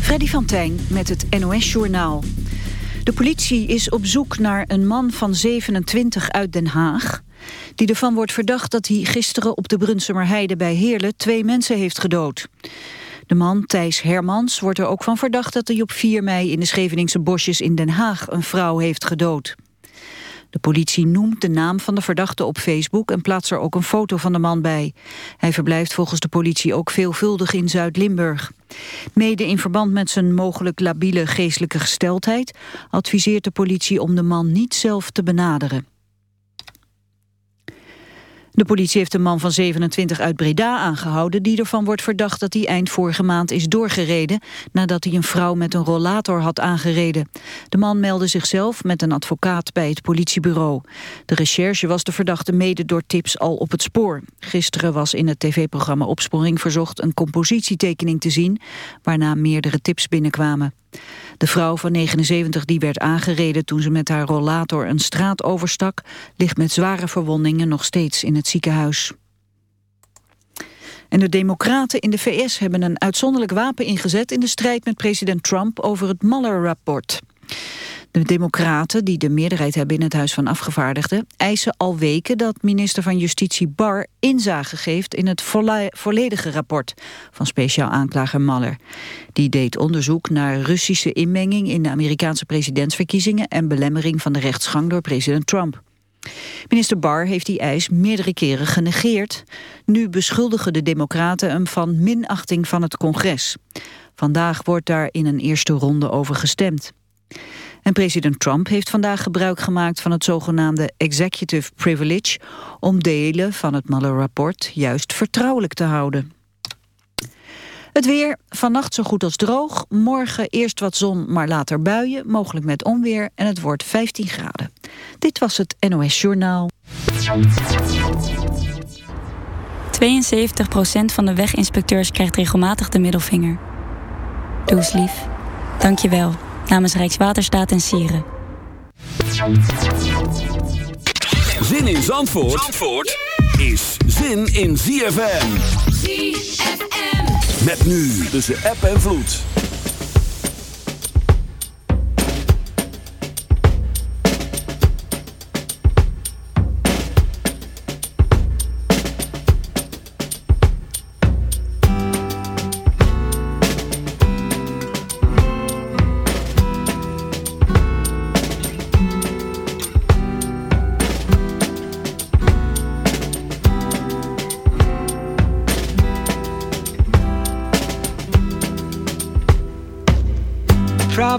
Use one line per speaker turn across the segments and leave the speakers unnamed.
Freddy van Tijn met het NOS-journaal. De politie is op zoek naar een man van 27 uit Den Haag... die ervan wordt verdacht dat hij gisteren op de Brunsumerheide bij Heerlen... twee mensen heeft gedood. De man, Thijs Hermans, wordt er ook van verdacht dat hij op 4 mei... in de Scheveningse bosjes in Den Haag een vrouw heeft gedood. De politie noemt de naam van de verdachte op Facebook en plaatst er ook een foto van de man bij. Hij verblijft volgens de politie ook veelvuldig in Zuid-Limburg. Mede in verband met zijn mogelijk labiele geestelijke gesteldheid adviseert de politie om de man niet zelf te benaderen. De politie heeft een man van 27 uit Breda aangehouden... die ervan wordt verdacht dat hij eind vorige maand is doorgereden... nadat hij een vrouw met een rollator had aangereden. De man meldde zichzelf met een advocaat bij het politiebureau. De recherche was de verdachte mede door tips al op het spoor. Gisteren was in het tv-programma Opsporing Verzocht... een compositietekening te zien, waarna meerdere tips binnenkwamen. De vrouw van 79 die werd aangereden toen ze met haar rollator een straat overstak... ligt met zware verwondingen nog steeds in het ziekenhuis. En de democraten in de VS hebben een uitzonderlijk wapen ingezet... in de strijd met president Trump over het Mueller-rapport. De democraten, die de meerderheid hebben in het Huis van Afgevaardigden... eisen al weken dat minister van Justitie Barr inzage geeft... in het volledige rapport van speciaal aanklager Mueller. Die deed onderzoek naar Russische inmenging... in de Amerikaanse presidentsverkiezingen... en belemmering van de rechtsgang door president Trump. Minister Barr heeft die eis meerdere keren genegeerd. Nu beschuldigen de democraten hem van minachting van het congres. Vandaag wordt daar in een eerste ronde over gestemd. En president Trump heeft vandaag gebruik gemaakt van het zogenaamde executive privilege om delen van het Mueller-rapport juist vertrouwelijk te houden. Het weer, vannacht zo goed als droog. Morgen eerst wat zon, maar later buien, mogelijk met onweer. En het wordt 15 graden. Dit was het NOS Journaal.
72% van de weginspecteurs krijgt regelmatig de middelvinger. Doe eens lief. Dank je wel namens Rijkswaterstaat en Sieren.
Zin in Zandvoort, Zandvoort is zin in ZFM. ZFM. Met nu tussen app en vloed.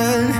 Loved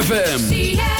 ZFM.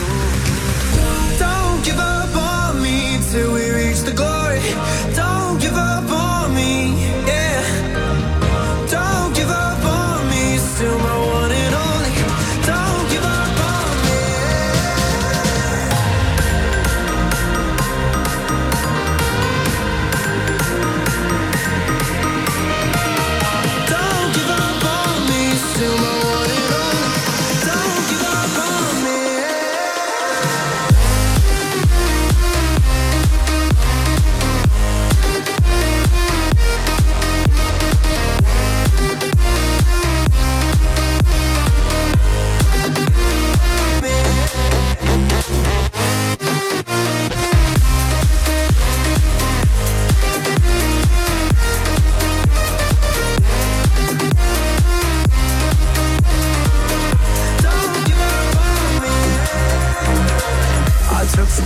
Don't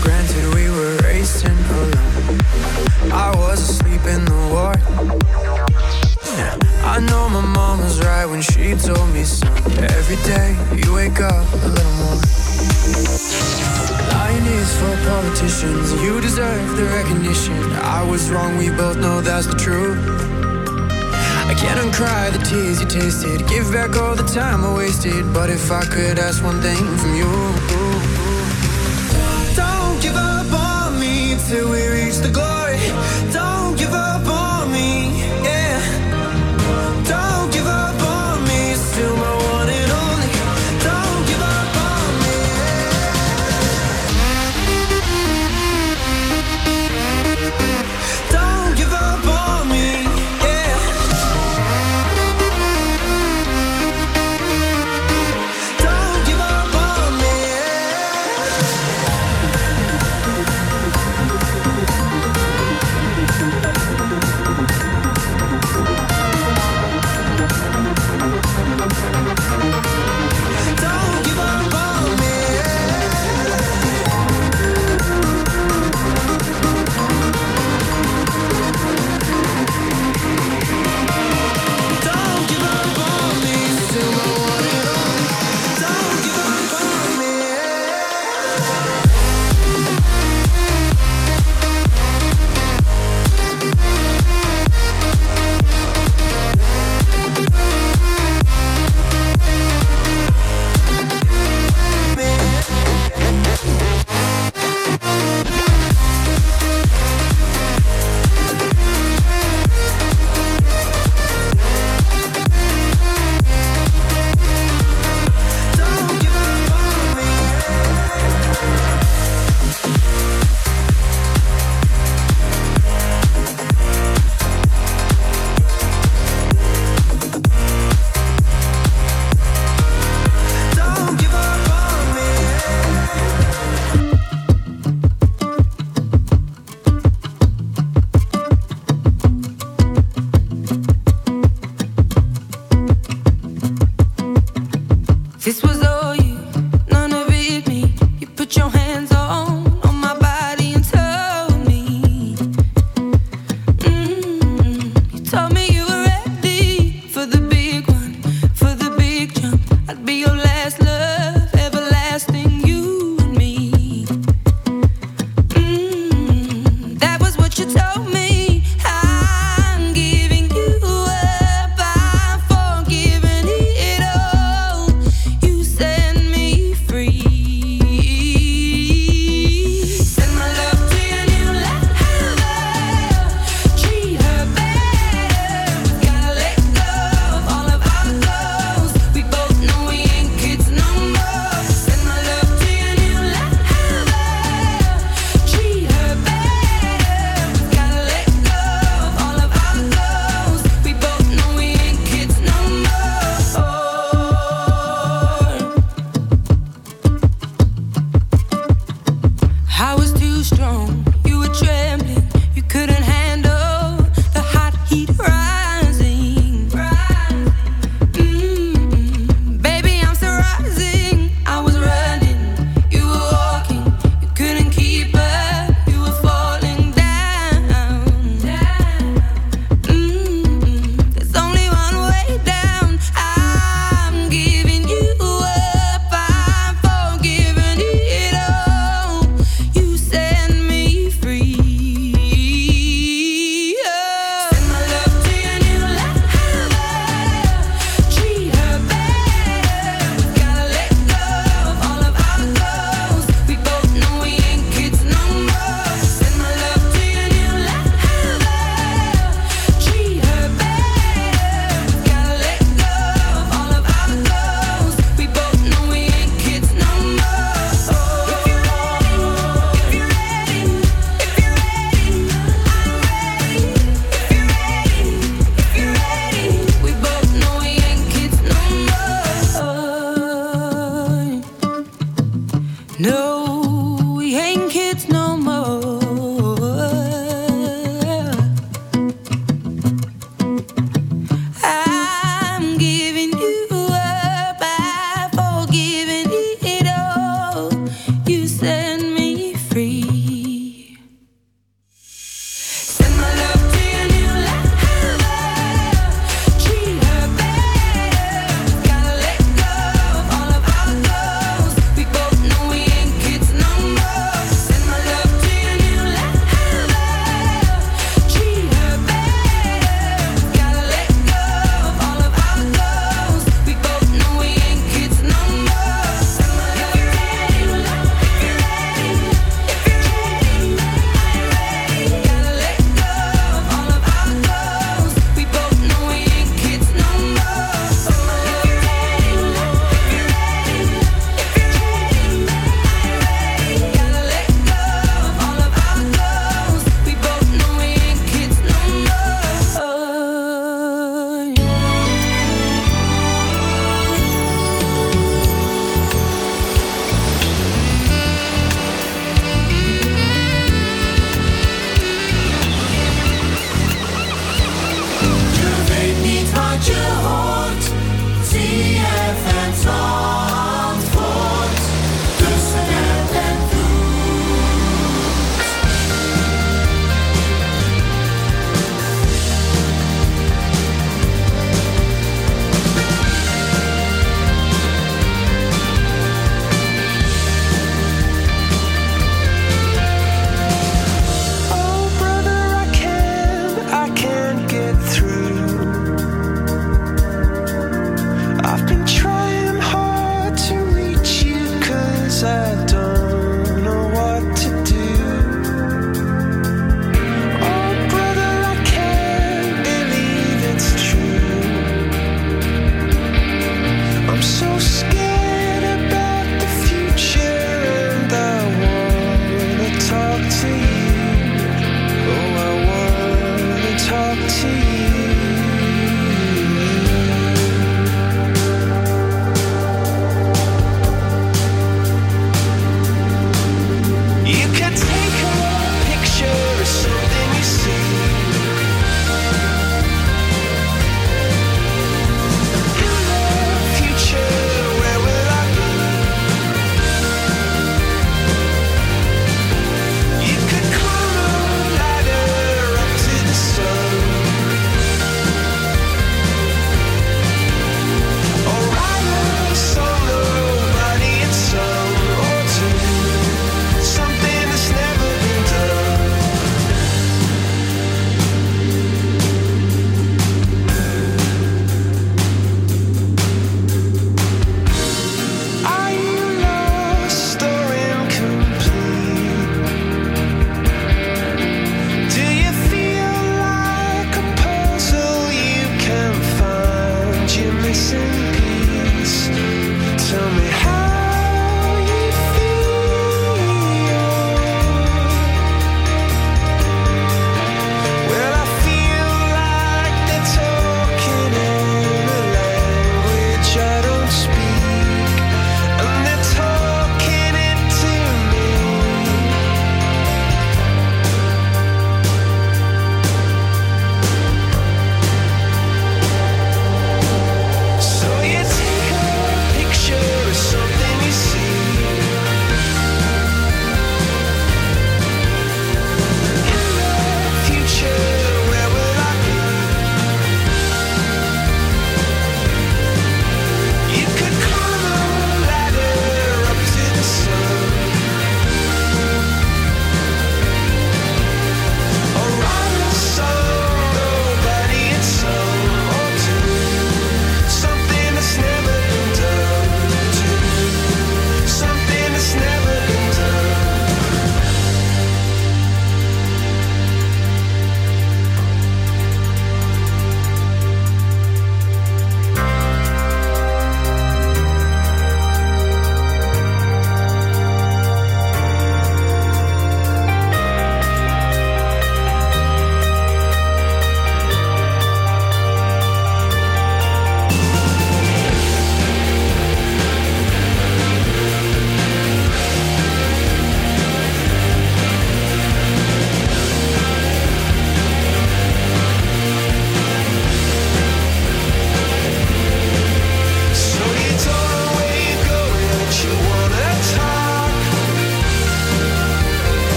Granted, we were racing alone. I was asleep in the war. Yeah, I know my
mom was right when she told me, son. Every day you wake up a little more. Lying for politicians. You deserve the recognition. I was wrong. We both know that's the truth. I can't uncry the tears you tasted. Give back all the time I wasted. But if I could ask one thing from you.
Till we reach the glory.